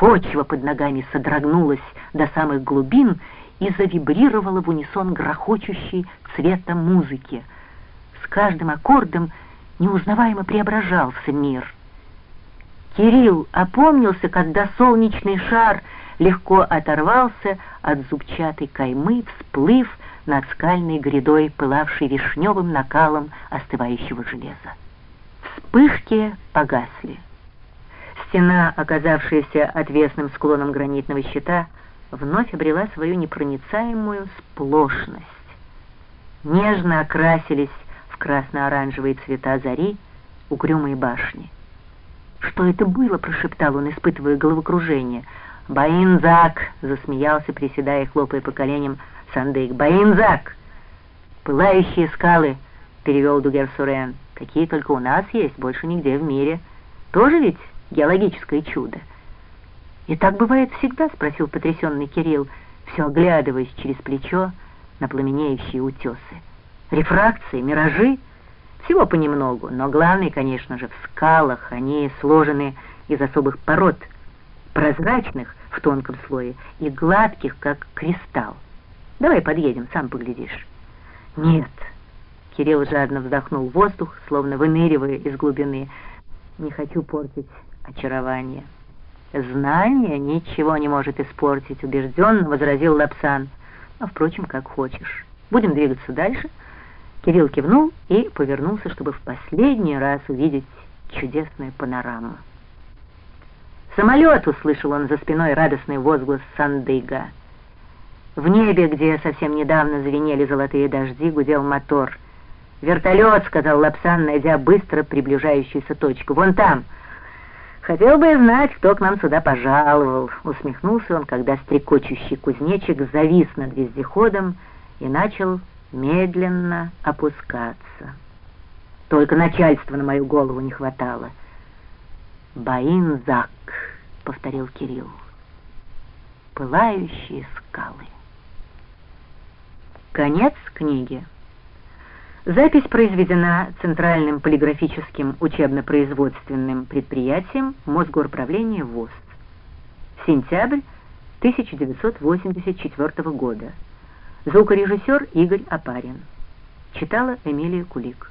Почва под ногами содрогнулась до самых глубин и завибрировала в унисон грохочущей цвета музыки. С каждым аккордом неузнаваемо преображался мир. Кирилл опомнился, когда солнечный шар легко оторвался от зубчатой каймы, всплыв над скальной грядой, пылавшей вишневым накалом остывающего железа. Вспышки погасли. Стена, оказавшаяся отвесным склоном гранитного щита, вновь обрела свою непроницаемую сплошность. Нежно окрасились в красно-оранжевые цвета зари угрюмые башни. «Что это было?» — прошептал он, испытывая головокружение. «Баинзак!» — засмеялся, приседая и хлопая по коленям Сандейк. «Баинзак!» «Пылающие скалы!» — перевел Дугер Сурен. «Такие только у нас есть, больше нигде в мире. Тоже ведь геологическое чудо?» «И так бывает всегда?» — спросил потрясенный Кирилл, все оглядываясь через плечо на пламенеющие утесы. «Рефракции, миражи?» Всего понемногу, но главное, конечно же, в скалах. Они сложены из особых пород, прозрачных в тонком слое и гладких, как кристалл. Давай подъедем, сам поглядишь. Нет. Кирилл жадно вздохнул воздух, словно выныривая из глубины. Не хочу портить очарование. Знание ничего не может испортить, убежденно возразил Лапсан. А, впрочем, как хочешь. Будем двигаться дальше — Кирилл кивнул и повернулся, чтобы в последний раз увидеть чудесную панораму. «Самолет!» — услышал он за спиной радостный возглас Сандыга. В небе, где совсем недавно звенели золотые дожди, гудел мотор. «Вертолет!» — сказал Лапсан, найдя быстро приближающуюся точку. «Вон там!» «Хотел бы знать, кто к нам сюда пожаловал!» — усмехнулся он, когда стрекочущий кузнечик завис над вездеходом и начал медленно опускаться. Только начальства на мою голову не хватало. «Баинзак», — повторил Кирилл, — «пылающие скалы». Конец книги. Запись произведена Центральным полиграфическим учебно-производственным предприятием Мосгорправления ВОЗ. Сентябрь 1984 года. Звукорежиссер Игорь Апарин. Читала Эмилия Кулик.